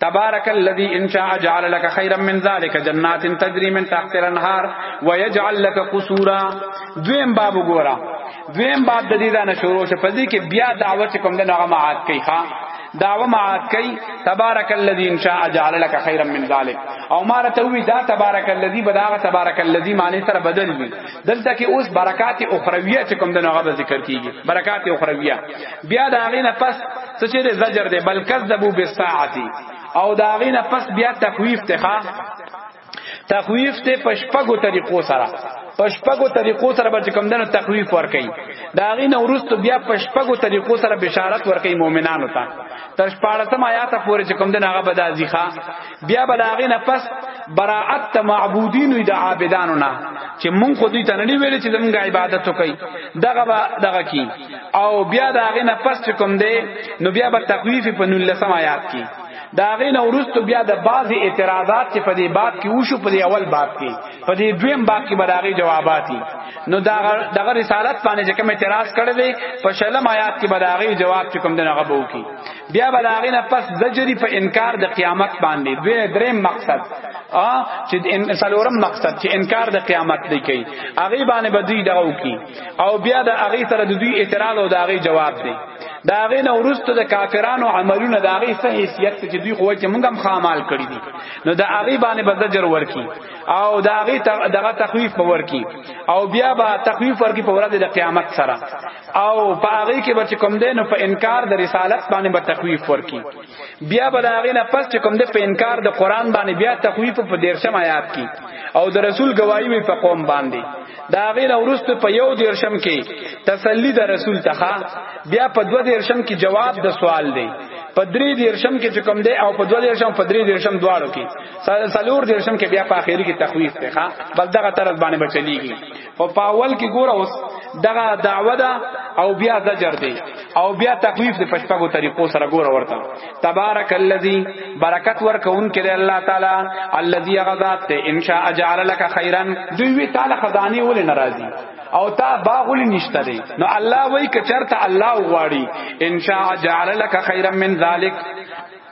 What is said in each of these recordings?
تبارك الذي ان شاء جعل لك خيرا من ذلك جنات تجري من تحت الانهار ويجعل لك قصورا دویم باب ګورا دویم باب د دې دا نه شروع شه پدې کې بیا دعوت کوم د نغمه عاد کوي ښا دعوه معاد کوي تبارک الذی ان شاء جعل لك خيرا من ذلك او مارته وی دا تبارک الذی بداغه تبارک الذی معنی سره بدل وی دلته کې اوس برکات اخرویه چې کوم د نغه ذکر کیږي برکات اخرویه بیا دا غینه پس څه چې زجر دی بل کذبوا بالساعه او دا غینه پس بیا تخویف ته ښا تخویف ته پشپغو طریقو سره پشپغو طریقو سره به کوم دنو تخویف ورکي دا غي نورست بیا پشپغو طریقو سره بشارت ورکي مؤمنانو ته تر 14 آیات پورې کوم دنو هغه بدازي ښا بیا بلاغه نه پس براءت ته معبودین وي د عابدانو نه چې مونږ خو دوی ته نه ویل چې زمونږ عبادت وکړي دغه با دغه کی او بیا دا غي نه پس کوم دی نو بیا به تخویف په 19 آیات کی دا غي نه ورستو بیا د بعض اعتراضات چې په دې باب کې وشو په دې اول باب کې په دې دویم باب کې بلاغي جوابات نو دا دغه رسالت باندې چې کوم اعتراض کړی دی په شلم آیات کې بلاغي جواب چې کوم دی هغه بو کی بیا به هغه نه پس زجری په انکار د قیامت باندې دوی درې مقصد ا چې ان سلورم مقصد چې انکار د قیامت دی کوي هغه باندې به دوی دغه وکي او بیا د هغه سره د دوی اعتراض او د هغه جواب دی دا غي نو ورستو د کافرانو عملونه دا غي صحیح حیثیت چې دوی خو چې موږ هم خامال کړی دي نو دا غي باندې بزجر ورکی او دا غي دغه تخویف ورکی او بیا به تخویف ورکی په ورځ د قیامت سره او په هغه کې به کوم دین په انکار د رسالت باندې به تخویف ورکی بیا به هغه نه پس کوم دین په انکار د قران باندې بیا تخویف په دیرشم آیات کې او د رسول گواہی وی په قوم باندې دا غیر اورست په یو دیرشم کې تسلی د رسول تخا بیا په دو دیرشم کې جواب د سوال دی په درې دیرشم کې چې کوم دی او په دوه دیرشم په درې دیرشم دواړو کې سلور دیرشم کې بیا په اخیری کې تخویف دی ښا بل دغه طرز باندې بچلیږي په پاول کې ګوره اوس دغه دعوه ده او بیا زجر دی او بیا تخویف دی پښپاګو طریقو سره ګوره ورته تبارک الذی برکت ورکون کې دی الله تعالی الذی غذات ته ان شاء جعل لك خیرا دوی وی تعالی خزانی ول ناراضی او تا باغلی نشته دی نو الله وای ک چرته الله غواړي ان شاء جعل لك خیرا من ذلک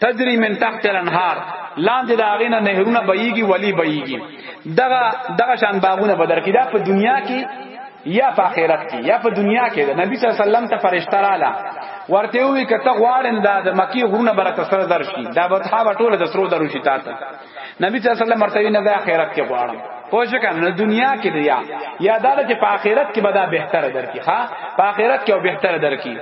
تجری من تحت الانهار لاندې دا غینه نهرونه بهيږي ولی بهيږي دغه دغه شان باغونه بدر کیدا په دنیا کې یا په آخرت کې یا په دنیا کې د نبی صلی الله علیه وسلم ته فرشتہ رااله ورته وی کته غواړم دا د مکی غرونه برکت سره درشي دا به ته ټوله د سرو درو شي تاسو نبی صلی الله علیه وسلم مرتبه نه د آخرت کې غواړم پوه شو کنه دنیا کې دیا یا دا چې په آخرت کې به دا بهتره درکې ها په آخرت کې او بهتره درکې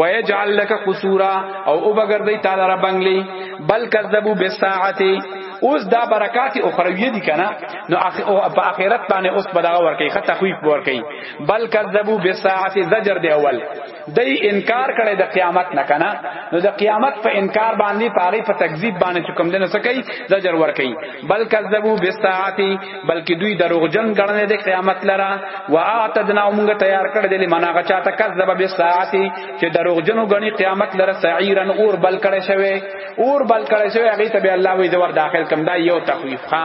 ويجعل لك قصورا او وبګردې تعالی را بنگلي بل کذبوا بالساعه اوس دا برکات اخروی دي کنه نو په آخرت باندې اوس بدغه ورکې خطه خوې ورکې بل کذبوا بالساعه زجر دی اول دای انکار کړي د قیامت نه کنه نو د قیامت په انکار باندې پاره په تکذیب باندې چې کوم دنه سکی زجر ور کوي بل کذبوا بالساعه بلکې دوی دروغجن ګڼل د قیامت لرا واعتدنا موږ تیار کړ دې لمنا غچا ته کذب بالساعه چې دروغجن غني قیامت لرا سعیرن اور بل کړي شوی اور بل کړي شوی هغه ته به الله وې زور داخل کم دا یو تخویف ها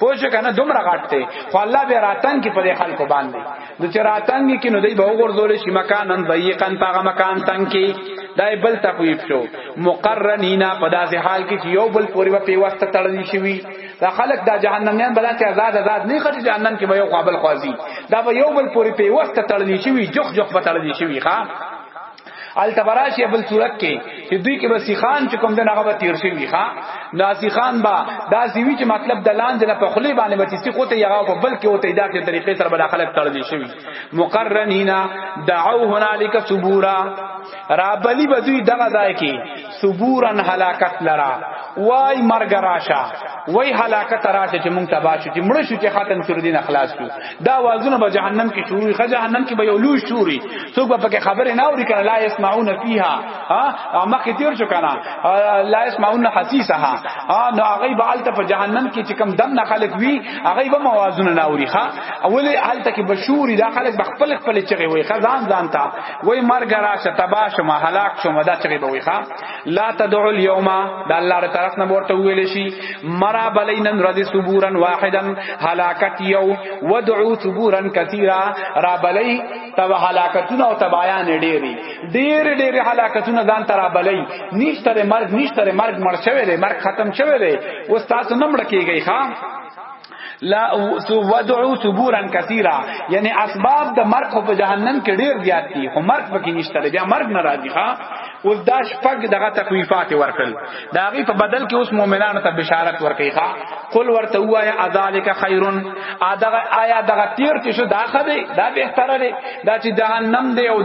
پوجا کنه دومره غټ دی خو الله به راتنګ کې پر خلکو باندې نو چې راتنګ کې نو دی به وګورځول شي مکانن ضيقن پاغه مکان تنګ کې دای بل تخویب شو مقرنینا په داسې حال کې چې یو بل پوری په پیوسته تړل شي وي دا خلک دا جهنم نه بلا چې آزاد آزاد نه خټي جهنم کې به یو قابل قاضي دا به یو بل پوری پیوسته تړل شي وي جخ جخ په تړل شي وي ښا التبراشی بل صورت کې چې دوی کې بسی خان چې کوم دغه به تیر شي ښا ناسی خان با دا سیوی چې مطلب د لاندې نه په خلی باندې به چې کوته یغه په بل کې وته دا کې طریقې سره به خلک تړل شي مقرنینا دعو هنالک صبورا رابلی بدوی دغه ځای کې صبورن هلاکت لرا وای مرګ راشه وای هلاکت راشه چې مونږ تبا شو چې مړ شو چې خاتم سر دین اخلاص شو دا وازونه به جهنم کې شروع خه جهنم کې به یو لوی شوري څوک به پکې خبره نه اوري کنه لا يسمعون فيها ها مخ تیر شو کنه لا يسمعون حسيسها ها نو هغه به الته په جهنم کې چې کم دم نه خلق وي هغه به موازونه نه اوري ښا اول الته کې بشوري دا خلق بخپل خپل چغي وي خزان ځان تا وای مرګ راشه تبا شم هلاک شم دا چغه به وای ښا لا تدعو اليوم د الله تر طرف نه ورته ویل شي مرا بلین رضی صبورا واحدا هلاکت یو ودعو صبورا کثیرا را بلی تب هلاکتونه او تبایان ډیری ډیر ډیر هلاکتونه ځان تر بلی نشتره مرګ نشتره مرګ مړ شوی دی مرګ ختم شوی دی اوس تاسو نمړ کیږئ ښا لا ودعو ثبورا کثیرا یعنی اسباب د مرګ په جهنم کې ډیر زیات دي خو مرګ پکې نشته دی بیا مرګ ناراضي ښا اوس دا شپږ دغه تخویفات ورکړل دا غي په بدل کې اوس مؤمنانو ته بشارت ورکړي ښا قل ورته وایا اذالک خیرن ادغه آیا دغه تیر چې شو داخه دی دا به تر دی دا چې جهنم دی او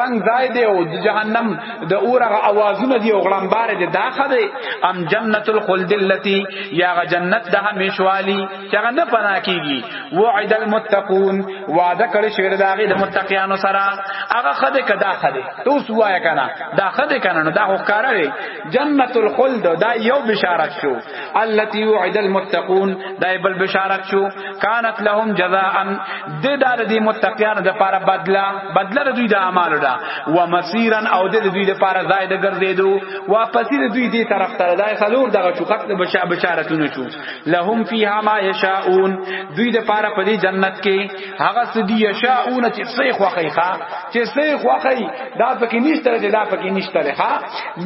تنگ ځای دی او جهنم د اورغه اوازونه دی او غړمبار دی دا خده ام جنت الخلد التي یا غ جنت د همیشوالی چې غ نه پنا کیږي وعد المتقون وعده کړی شوی د هغه د متقینانو سره هغه خده کدا خده تو سوایا کنه دا خده کنه دا خو کاروي جنت الخلد دا یو بشارت شو التي وعد المتقون دای بل بشارت شو كانت لهم جزاء د دار دي متقیان د پاره بدلا بدلا دوی د اعمال دا و مسیرا او د دوی د پاره زائد ګرځیدو واپس د دوی دی طرف ته دای سلور دغه شو قتل بشارتونه شو لهم فيها ما يشاءون دوی د پاره په دې جنت کې هغه سدی یشاؤون چې سې خوخی ښا چې سې خوخی دا پکې نشته دی دا پکې نشته دی ښا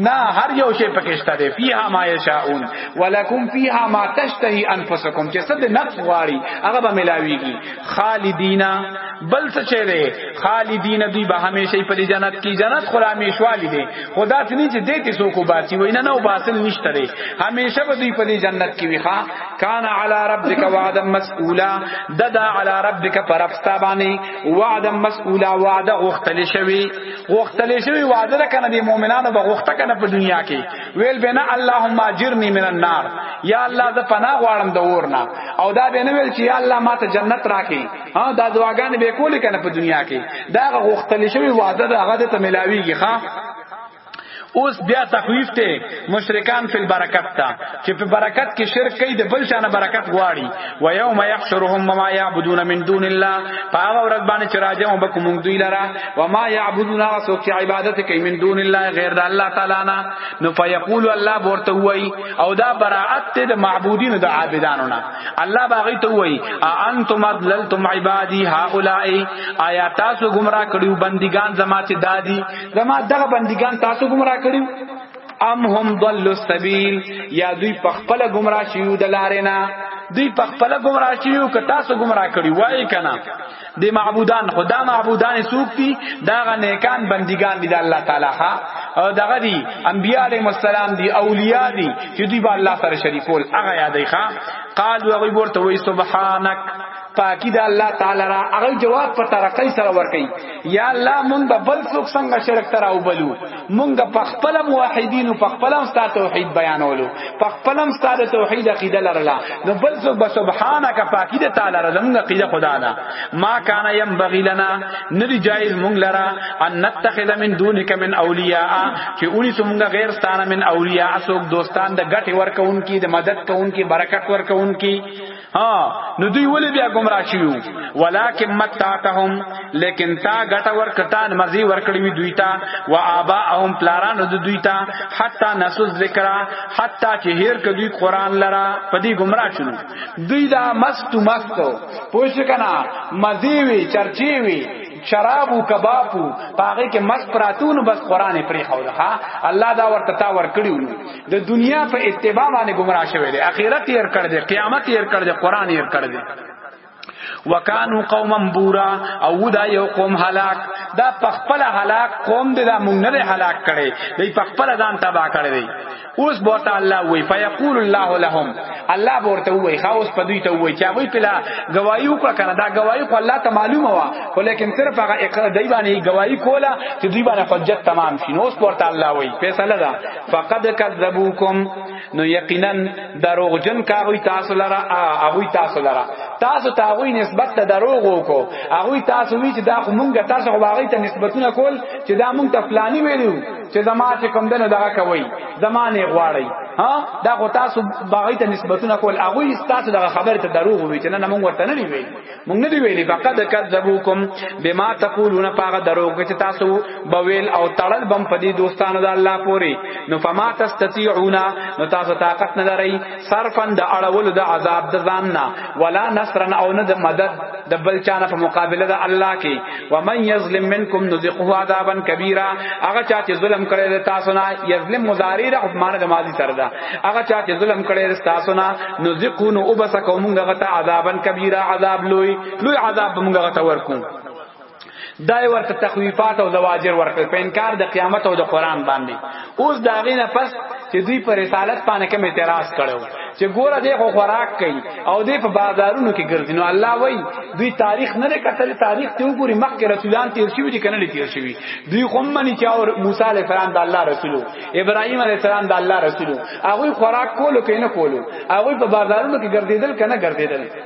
نه هر یو شی پکې شته دی فیها ما یشاؤون ولکم فیها ما تشتهی انفسکم چې سد نفس غاری هغه به ملاویږي خالدینا بل څه چه دی خالدینا دی به همیشه په جنت کې جنت خو همیشوالی دی خدا ته نه چې دې ته سو کو باسی وینه نه او باسل نشته دی همیشه به دوی په جنت کې وی ښا کان علی ربک وعدا مسئولا ددا علی ربک پرفتا باندې وعدا مسئولا وعده غختل شوی غختل شوی وعده ده کنه د مؤمنانو به غخته کنه په دنیا کې ویل بنا اللهم اجرنی من النار یا الله ز پناه غواړم د اور نه او دا به نه ویل چې یا الله ما ته جنت راکې ها دا دعاګانې به کولې کنه په دنیا کې دا غختل شوی وعده ده هغه ته ملاویږي ښا اوس بیا تخویف ته مشرکان فل برکت تا چې په برکت کې شرک کوي د بل شان برکت غواړي و یوم یحشرهم ما یعبدون من دون الله پاغه ورځ باندې چې راځم به کوم دوی لرا و ما یعبدون هغه څوک چې عبادت کوي من دون الله غیر د الله تعالی نه نو فیقول الله ورته وای او دا براءت ته د معبودین د عابدانو نه الله باغی ته وای انتم ادللتم عبادی هؤلاء آیا تاسو گمراه کړیو بندگان زما چې دادی زما دغه بندگان تاسو گمراه کړیو ام هم ضل السبیل یا دوی په خپل گمراه شیو د لارې نه دوی په خپل گمراه شیو که تاسو گمراه کړی وای کنا د معبودان خدا معبودان سوکتی دا غ نیکان بندگان دي د الله تعالی ها او دغه دي انبیاء علیهم السلام دي اولیاء دي چې دوی به الله سره شریکول هغه یادای ښا قال وغي ورته وای سبحانك پاکی دا الله تعالی را هغه جواب په ترقی سره ورکي یا الله مونږ به بل څوک څنګه شرک تر او بلو مونږ په خپل موحدین په خپل ستا توحید بیانولو په خپل ستا توحید عقیده لرلا نو بل څوک به سبحانك پاکی دا تعالی را زمونږ عقیده خدا دا ما کان یم بغی لنا ندی جایز مونږ لرا ان نتخذ من دونک من اولیاء چې اونی څنګه غیر ستانه من اولیاء څوک دوستان د غټي ورکون کی د مدد کون کی برکت ورکون کی ها نو دوی ولې بیا گمراه شیو ولکن متاتهم لیکن تا غټ ور کتان مرزي ور کړی وی دوی تا و اباهم پلاران د دوی تا حتا نسو ذکر حتا چې هیر ک دوی قران لرا پدی گمراه شول دوی دا مست مست پوښ کنا مزي وی چرچی وی شراب او کباب او پاغه کې مس پراتون بس قران پرې خو ده الله دا ورته تا ور کړیو د دنیا په اتباع باندې گمراه شوی دی اخرت یې ور کړ دی قیامت یې ور کړ دی قران یې ور کړ دی وکانو قوما بورا او دا یو قوم هلاک دا پخپل هلاک قوم دی دا مونږ نه هلاک کړي دی پخپل ځان تبا کړي دی اوس بوته الله وی فیقول الله لهم الله ورته وی خو اوس په دوی ته وی چې وی پلا گواہی وکړه کنه دا گواہی خو الله ته معلومه وا خو لیکن صرف هغه اقرار دی باندې گواہی کوله چې دوی باندې حجت تمام شي نو اوس ورته الله وی فیصله ده فقد کذبوکم نو یقینا دروغجن کاوی تاسو لرا هغه تاسو لرا تاسو ته هغه نسبت ته دروغ وکړو هغه تاسو وی چې دا خو مونږ تاسو هغه ته نسبتونه کول چې دا مونږ ته فلانی ویلو چې زما چې کوم دنه دغه کوي زمانه غواړي ها دا خو تاسو باغی ته نسبتونه کول هغه تاسو دغه خبره ته دروغ وي چې نه موږ ورته نه ویلي موږ نه دی ویلي فقط کذبوکم بما تقولون پاغه دروغ چې تاسو بویل او تړل بم پدی دوستانو د الله پوری نو فما تستطيعون نو تاسو طاقت نه لرئ صرفا د اړول د عذاب د ځان نه ولا نصرا او نه د مدد د بل چانه په مقابله د الله کې ومن یظلم منکم نذقه عذابا کبیرا هغه چا چې ظلم کړی د تاسو نه یظلم مضاری د حکمانه د ماضی سره ده هغه چا چې ظلم کړی د تاسو نه نذقه نو وبس کومه غته عذابا کبیرا عذاب لوی لوی عذاب موږ غته ورکو دای ورته تخویفات او زواجر ورکړ په انکار د قیامت او د قران باندې اوس دا غینه پس چې دوی پر رسالت باندې کوم اعتراض کړو چې ګوره دې خو خوراک کوي او دې په بازارونو کې ګرځي نو الله وای دوی تاریخ نه کتل تاریخ ته وګوري مخکې رسولان تیر شوی دي کنه تیر شوی دوی خو منی چې اور موسی علی السلام د الله رسولو ابراهیم علی السلام د الله رسولو هغه خوراک کولو کینه کولو هغه په بازارونو کې ګرځیدل کنه ګرځیدل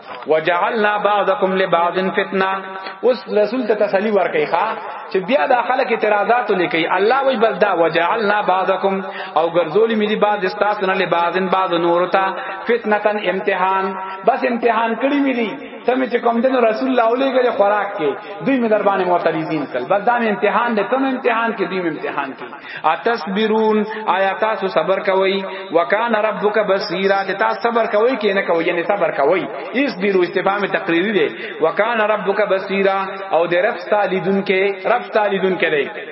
وجعلنا بعضکم لبعض فتنه اوس رسول ته تسلی ورکړي ښا چې بیا د خلک اعتراضات لیکي الله وی بل دا وجعلنا بعضکم او ګرځولې مې دي بعض استاسو نه لبعض بعض نور ته فتنه امتحان بس امتحان کړی مې دي ته مې چې کوم دین رسول الله علیه غره خوراک کې دوی مې در باندې معترضین کړ بس دا امتحان دې ته امتحان کې دوی امتحان کې اتصبرون آیا تاسو صبر کوئ وکانه ربک بصیرا چې تاسو صبر کوئ کې نه کوئ یعنی صبر کوئ اس بیرو استفهام تقریری دی وکانه ربک بصیرا او د رب تعالیدون کې رب تعالیدون کې دی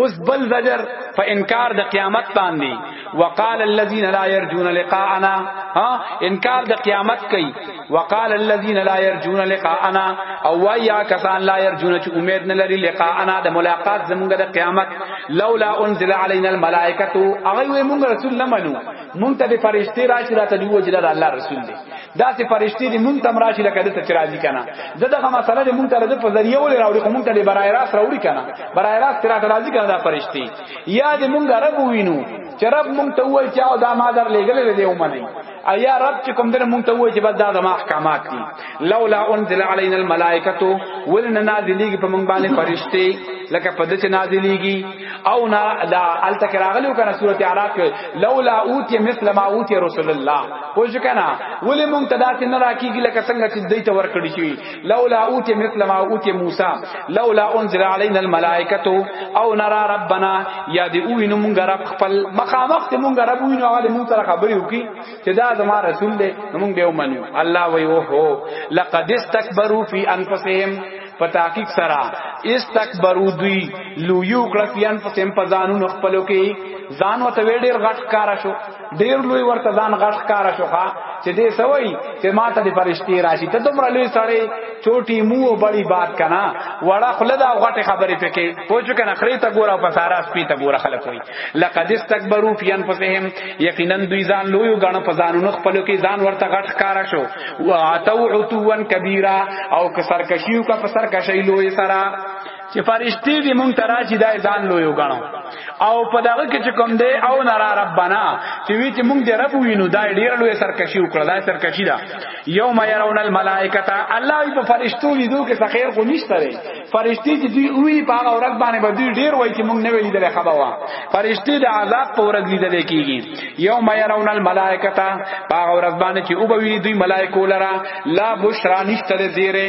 اوس بل زجر په انکار د قیامت باندې وقال الذين لا يرجون لقاءنا ها انکار د قیامت کوي وقال الذين لا يرجون لقاءنا او ويا كسان لا يرجون چې امید نه لري لقاءنا د ملاقات زمونږ د قیامت لولا انزل علينا الملائکه هغه وي مونږ رسول نه منو مونږ ته فرشتي راشي راته دی وجل الله رسول دی دا سي فرشتي دي مونږ تم راشي لکه د ته راضي کنه دغه مسله دي مونږ ته د فزریه ولې راوړي خو مونږ ته د برای راس راوړي کنه برای راس تر راضي کنه دا فرشتي یا دې مونږ رب وینو چې رب مونږ ته وایي چې او دا ما در لګلې دې ومني ایا رب چې کوم در مونږ ته وایي چې بس دا زما احکامات دي لولا انزل علينا الملائکه ولنا نازلېږي په مونږ باندې فرشتي لکه په دې چې نازلېږي او نا دا الته کراغلو کنه سورته اعراف کې لولا اوتی مثل ما اوتی رسول الله پوه شو کنه ولې مونږ ته داسې نه راکېږي لکه څنګه چې دوی ته ورکړی شي لولا اوتی مثل ما اوتی موسی لولا انزل علينا الملائکه او نرى ربنا یا دی او وینم مونږ رب خپل مخامخ ته مونږ رب وینو هغه مونږ سره خبرې وکي چې دا زما رسول دی مونږ به ومنو الله وی او هو لقد استكبروا في انفسهم په تحقیق سره استکبرو دوی لویو کړه فیان په سم په ځانونو خپلو کې ځان وته ویډیر غټ کارا شو ډیر لوی ورته ځان غټ کار شوخه چې دې سوي چې ماته د فرشتي راشي ته دومره لوی سړی چوټي مو او بڑی بات کنا وړه خلدا غټه خبرې پکې پوجو کنه خري ته ګوره په سارا سپي ته ګوره خلک وي لقد استكبروا في انفسهم یقینا دوی ځان لوی غاڼه په ځانونو خپل کې ځان ورته غټ کار شو واتو عتوان کبیره او کسر کشیو کا پسر کشی لوی سرا چې فرشتي دې مونږ ته راځي دای ځان لو یو غاڼو او په دغه کې چې کوم دی او نرا ربانا چې وی چې مونږ دې رب وینو دای ډیر لوی سرکشي وکړه دای سرکشي دا یوم يرون الملائکه الله په فرشتو لیدو کې څه خیر کو نشته لري فرشتي چې دوی وی په هغه ورځ باندې به دوی ډیر وای چې مونږ نه ویل دغه خبره وا فرشتي د عذاب په ورځ لیدل کیږي یوم يرون الملائکه په هغه ورځ باندې چې او به وی دوی ملائکه لرا لا بشرا نشته لري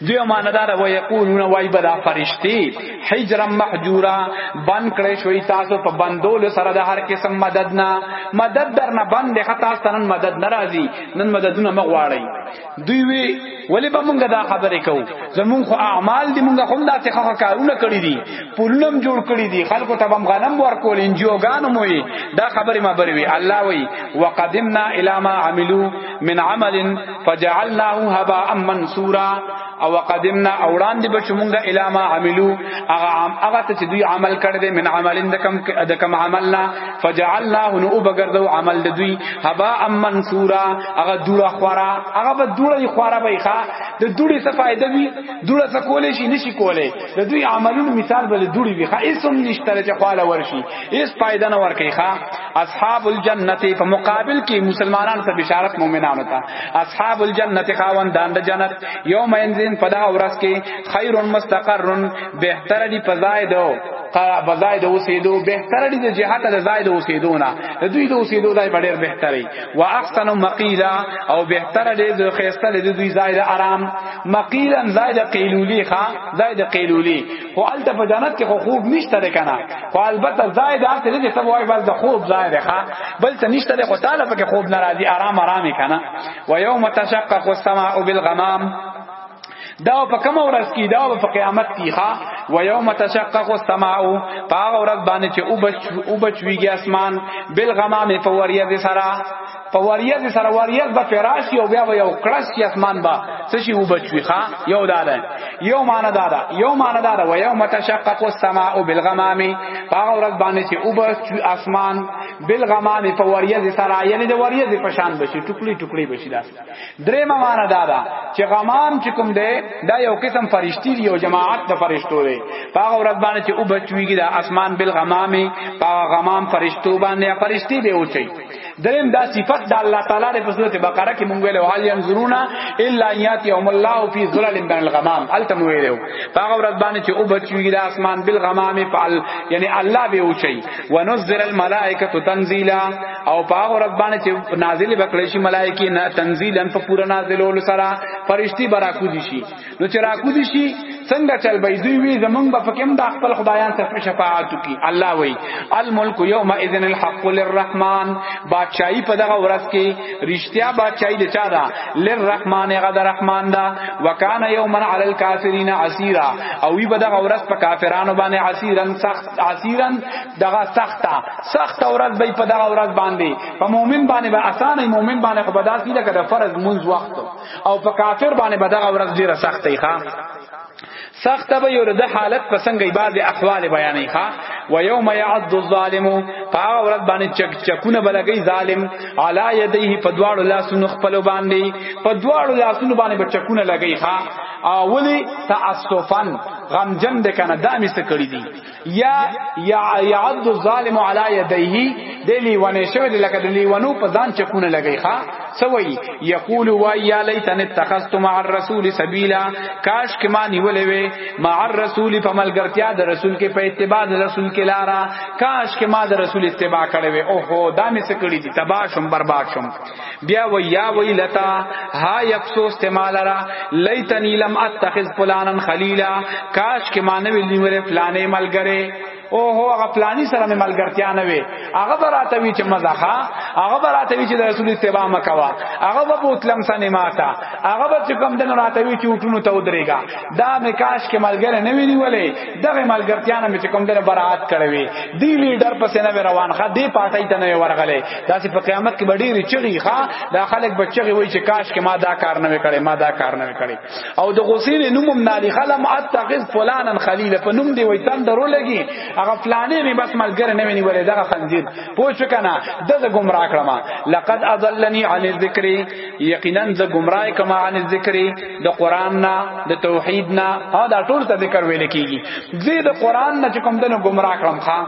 دیو ماندار و یقولون وای بلا فرشتي حجرا محجورا بند کړی شوی تاسو په بندول سره د هر قسم مدد نه مدد در نه بند خطا سنن مدد ناراضي نن مددونه مغواړي دوی وی ولی به مونږه دا خبرې کوو زمون خو اعمال دی مونږه هم داسې خخه کارونه کړی دي پولنم جوړ کړی دي خلکو ته بم غنم ورکول انجوګان موي دا خبرې ما بروي الله وی وقدمنا الی ما عملو من عمل فجعلناه هباء منصورا او قدمنا اوران دی بشمونګه الاما عملو اغه عام اغه ته دوی عمل کړ دې من عملین دکم دکم عملنا فجعلناه نو بغردو عمل دوی هباء منصورا اغه دوړه خورا اغه به دوړه خورا به ښا د دوړي څه فائدہ وی دوړه څه کولې شي نشي کولې د دوی عملونو مثال به دوړي وی ښا اسم نشته چې خاله ورشي هیڅ فائدہ نه ورکي ښا اصحاب الجنت په مقابل کې مسلمانانو ته بشارت مؤمنانو ته اصحاب الجنت خاوندان د جنت یوم انزین پدا اورس کې خیر مستقر بهتر دی پزای دو بزای د اوسېدو بهتر دي د جهات د زای د اوسېدو نه د دوی د اوسېدو ځای ډېر بهتري وا احسن مقیلا او بهتر دي د خیسته د دوی زای د آرام مقیلا زای د قیلولی ښا زای د قیلولی خو الته په جنت کې خو خوب نشته ده کنه خو البته زائد هغه ته چې تبو بس د خوب زائد ښه بل څه نشته ده خو تعالی په خوب ناراضي آرام آرام کنه و یوم تشقق السماء بالغمام دا په کوم ورځ کې دا په قیامت کې ښا و یوم تشقق السماء پاغه ورځ باندې چې او بچ او بچويږي اسمان بالغمام په وریه سره په وریه دي سره وریه به فراشي او بیا به یو کړس چې اسمان با څه شي وبچوي ښا یو دادا یو معنا دادا یو معنا دادا و یوم تشقق السماء بالغمام هغه ورځ باندې چې وبچوي اسمان بالغمام په وریه دي سره یعنی د وریه دي پشان بشي ټوکلي ټوکلي بشي داس درې معنا دادا چې غمام چې کوم دی دا یو قسم فرشتي دی او جماعت د فرشتو دی هغه ورځ باندې چې وبچويږي د اسمان بالغمام په غمام فرشتو باندې فرشتي به اوچي دریم دا صفت د الله تعالی د سورته بقره کې مونږ ویلو حال ينظرون الا یاتی هم الله فی ظلال بین الغمام التم ویلو هغه ورځ باندې چې او بچوي د اسمان بالغمام فعل یعنی الله به اوچي ونزل الملائکه تنزیلا او هغه ورځ باندې چې نازل بکړي شي ملائکه تنزیلا په پورا نازلولو سره فرشتي برا کو دي شي نو چې راکودي شي څنګه چل به دوی وی زمونږ په پکم د خپل خدایان سره شفاعت کی الله وی الملک یوم اذن الحق للرحمن بادشاہي په دغه ورځ کې رښتیا بادشاہي د چا دا للرحمن غد رحمان دا وکانا یوما علی الکافرین عسیرا او وی په دغه ورځ په کافرانو باندې عسیرن سخت عسیرن دغه سخته سخت ورځ به په دغه ورځ باندې په مؤمن باندې به با اسانه مؤمن باندې خو بداسي لکه د فرض منځ وخت او په کافر باندې به دغه ورځ ډیره سخته ای ښا سخت به یو د حالت پسنګ بعض احوال بیانې ښا و یوم یعض الظالم پا ورځ باندې چک چکونه بلګی ظالم علی یدیه په دواړو لاسونو خپل باندې په دواړو لاسونو باندې به چکونه لګی ښا اولی تاسفن غمجن د کنه دامه سکړی دی یا یا یعد الظالم علی یدیه د لیونه شوی د لکه د لیونو په ځان چکونه لګی ښا سوی یقول و یا لیتن اتخذت مع الرسول سبیلا کاش کې ما نیولې وې مع الرسول په ملګرتیا د رسول کې په اتباع د رسول کې لارا کاش کې ما د رسول اتباع کړې وې اوه دا مې څه کړی دي تباہ شم برباد شم بیا و یا ویلتا ها یفسو استعمال را لیتنی لم اتخذ فلانا خلیلا کاش کې ما نه ویلی مره فلانه ملګری او هو هغه پلانی سره مې ملګرتیا نه وي هغه براته وی چې مزخه هغه براته وی چې د رسول اتباع مکوا هغه به بوتلم سنې ماتا هغه به چې کوم دن راته وی چې وټونو ته ودرېګا دا مې کاش کې ملګر نه وی نیولې دغه ملګرتیا نه مې چې کوم دن برات کړې وی دی لیډر پسې نه روان خا دی پارټای ته نه ورغلې داسې په قیامت کې ډېری چغي ښا دا خلک بچغي وای چې کاش کې ما دا کار نه وکړي ما دا کار نه وکړي او د غسین نومم نالی خلم اتخذ فلانا خلیل په نوم دی وای تند درو لګي هغه فلانه می بس ملګری نه ونی ولې دغه خنزیر پوښ کنه د گمراه کړم لقد اضلنی عن الذکر یقینا ز گمراه کما عن الذکر د قران نه د توحید نه ها دا ټول ته ذکر ویل کیږي زید قران نه چې کوم دنو گمراه کړم ښا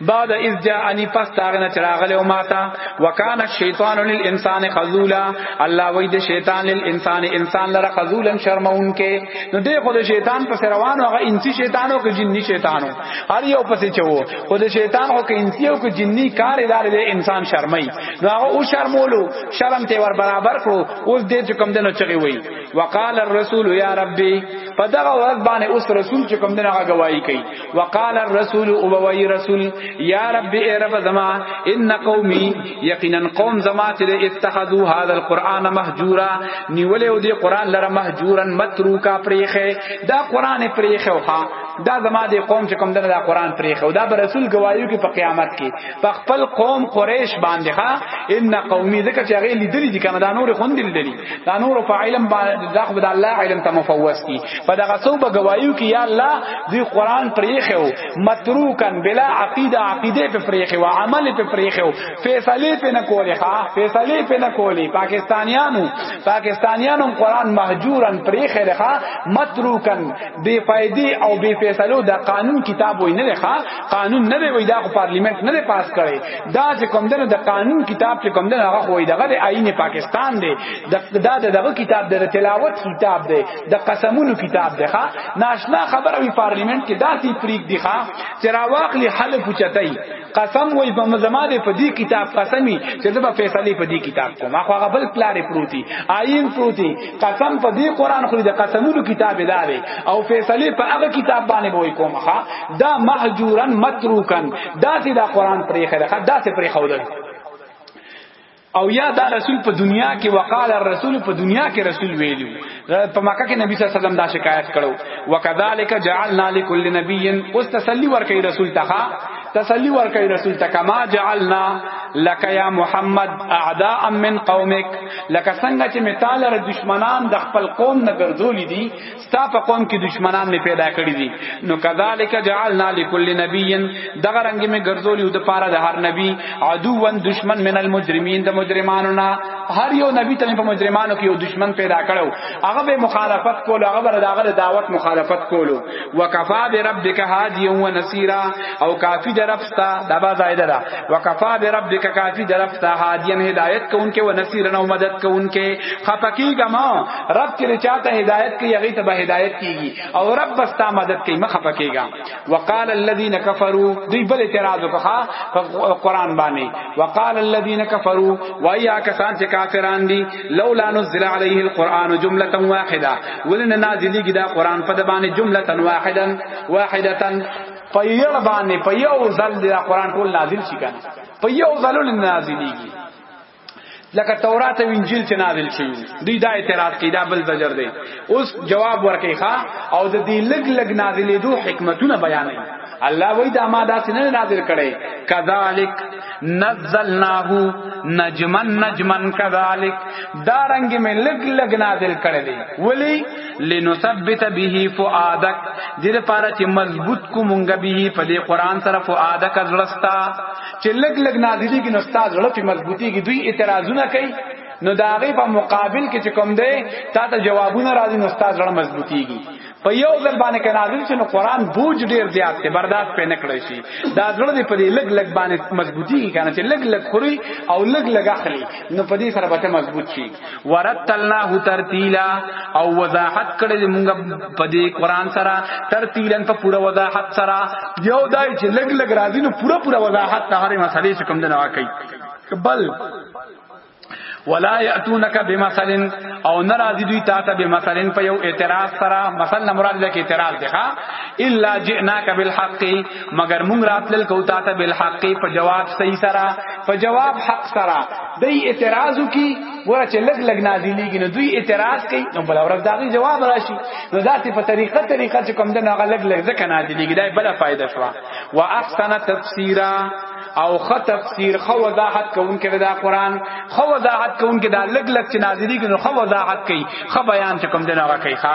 بعد اذ جاءنی پس تاغنه چراغله او ماتا وکان الشیطان للانسان خذولا الله وای د شیطان للانسان انسان لره خذولا شرمون کې نو دی خو د شیطان پس روانو هغه انسی شیطانو کې جنی شیطانو هر یو پس چوو خو د شیطان او کې انسی او کې جنی کار ادارې د انسان شرمای نو هغه او شرمولو شرم ته ور برابر کړو اوس دې چې کم دنو چغي وای وقال الرسول یا ربی په دغه ورځ باندې اوس رسول چې کم دنو هغه گواہی کوي وقال الرسول او وی رسول یا رب ای رب زما ان قومی یقینا قوم زما چې اتخذوا هذا القران مهجورا نیولې او دی قران لره مهجورا متروکا پریخه دا قران پریخه وها دا زما دی قوم چې کوم دنه دا قران پریخه دا به رسول گوايو کې په قیامت کې په خپل قوم قریش باندې ها ان قومی ذکر چې هغه لیدلی دي کنه دا نور خوند لیدلی دا نور په علم باندې دا خو د الله علم ته مفوض کی په دغه څو بګوایو کی یا الله دی قران پریخو متروکن بلا عقیده عقیده په پریخو او عمل په پریخو فیصله په نه کولې ها فیصله په نه کولې پاکستانیانو پاکستانیانو قران مهجورن پریخه لخوا متروکن بے فائدې او بے فیصلو د قانون کتاب وینه لخوا قانون نه دی وای دا خو پارلیمنت نه دی پاس کړي دا چې کوم دنه د قانون کتاب چې کوم دنه هغه خو دغه د آئین پاکستان دی دا دغه کتاب د تلاوت کتاب دی د قسمونو کتاب دی ښا ناشنا خبره وی پارلیمنت کې داسې فریق دی ښا چې راواخلی حل پوچتای قسم وای په مزما دی په دې کتاب قسمی چې دا فیصله په دې کتاب کوم هغه هغه بل پلار پروتي آئین پروتي قسم په دې قران خو د قسمونو کتاب دی او فیصله په هغه کتاب باندې وای کوم ښا دا محجورن متروکن دا سي دا قران پرې خره دا سي پرې خودل او یا دا رسول په دنیا کې وقال الرسول په دنیا کې رسول ویلو په مکه کې نبی صلی الله علیه وسلم دا شکایت کړو وکذالک جعلنا لكل نبی اوس تسلی ورکړي رسول ته تسلی ورکړي رسول ته کما جعلنا لك یا محمد اعداء من قومک لکه څنګه چې مثال ر دشمنان د خپل قوم نه ګرځولې دي ستا په قوم کې دشمنان می پیدا کړی دي نو کذالک جعلنا لكل نبی دغه رنگ می ګرځولیو د پاره د هر نبی عدوون دشمن من المجرمین د مجرمانو نه هر یو نبی ته په مجرمانو کې یو دشمن پیدا کړو هغه به مخالفت کولو هغه به دغه دعوت مخالفت کولو وکفا بربک هادی و نصیرا او کافی درفتا دبا زائده دا وکفا بربک کافی درفتا هادی هدایت کوونکې و نصیرا او مدد کوونکې خپکی ګما رب چې چاته هدایت کوي هغه ته به هدایت کیږي او رب بس تا مدد کوي مخه پکېږي وقال الذين كفروا دوی بل اعتراض وکړه قرآن باندې وقال الذين كفروا وایا کسان چې کافران دي لولا نزل عليه القرآن جمله واحده ولنا نازلېږي دا قرآن په باندې جمله واحدا واحده په یړ باندې په یو ځل دا قرآن ټول نازل شي کنه په یو ځل نازلېږي لکه تورات او انجیل چې نازل شوی دوی دا اعتراض کوي دا بل زجر دی اوس جواب ورکړي ښا او د دې لګ لګ نازلې دوه حکمتونه بیانوي الله وای دا ما دا سینه نازل کړي کذالک نزلناه نجمن نجمن کذالک دا رنگ میں لګ لګ نازل کړي دي ولی لنثبت به فؤادک دې لپاره چې مضبوط کو مونږ به په دې قران سره فؤادک زړستا چې لګ لګ نازلی کې نو استاد زړه په مضبوطی کې دوی اعتراضونه کوي نو دا غي په مقابل کې چې کوم دی تا ته جوابونه راځي نو استاد زړه مضبوطیږي په یو ځل باندې کې نازل شي نو قران بوج ډیر زیات دی برداشت پې نه کړی شي دا زړه دې په دې لګ لګ باندې مضبوطیږي کنه چې لګ لګ خوري او لګ لګ اخلي نو په دې سره به مضبوط شي ورتلناه ترتیلا او وضاحت کړل موږ په دې قران سره ترتیلا په پوره وضاحت سره یو دای چې لګ لګ راځي نو پوره پوره وضاحت ته هرې مسلې څخه کوم نه واقعي بل ولا یاتونک بمثل او ناراضی دوی تا ته بمثل په یو اعتراض سره مثلا مراد لکه اعتراض ده الا جئناک بالحق مگر مونږ راتل کو تا ته بالحق په جواب صحیح سره په جواب حق سره دوی اعتراض کی ګوره چې لګ لګ نازلېږي نو دوی اعتراض کوي نو بل ورځ داغي جواب راشي نو داسې په طریقه طریقه چې کوم د ناغه لګ لګ ځکه نازلېږي دا بل فائدہ شو واحسن تفسیرا او خ تفسیر خو وضاحت کوونکې دا قران خو وضاحت کوونکې دا لګ لګ چې نازلېږي نو خو وضاحت کوي خو بیان چې کوم د ناغه کوي ښا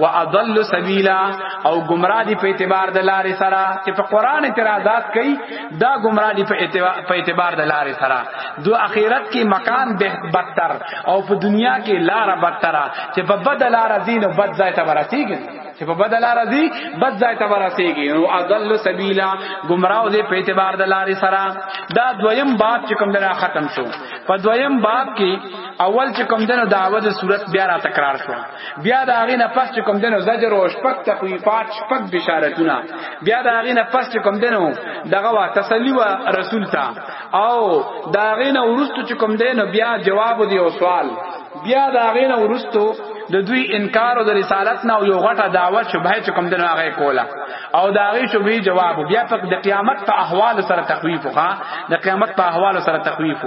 و اضل سبیلا او گمراه دی په اعتبار د لارې سره چې په قران اعتراضات کوي دا گمراه دی په اعتبار د لارې سره دو اخرت کې مکان به بدتر او په دنیا کې لار بدتر چې په بد لار دین او بد ځای ته ورسیږي چې په بدل راځي بد ځای ته ورسیږي نو اضل سبیلا گمراه دې په اعتبار د لارې سره دا دویم باب چې کوم دنا ختم شو په دویم باب کې اول چې کوم دنو دعوت صورت بیا را تکرار شو بیا دا غینه پس چې کوم دنو زجر او شپک تخویفات شپک بشارتونه بیا دا غینه پس چې کوم دنو دغه وا تسلی و رسول تا او دا غینه ورستو چې کوم دنو بیا جواب دی او سوال بیا دا غینه ورستو د دوی انکار او د رسالت نه یو غټه دعوه شبهه چې کوم دنه هغه کوله او دا غي شبهه جواب بیا په د قیامت په احوال سره تخویف ښه د قیامت په احوال سره تخویف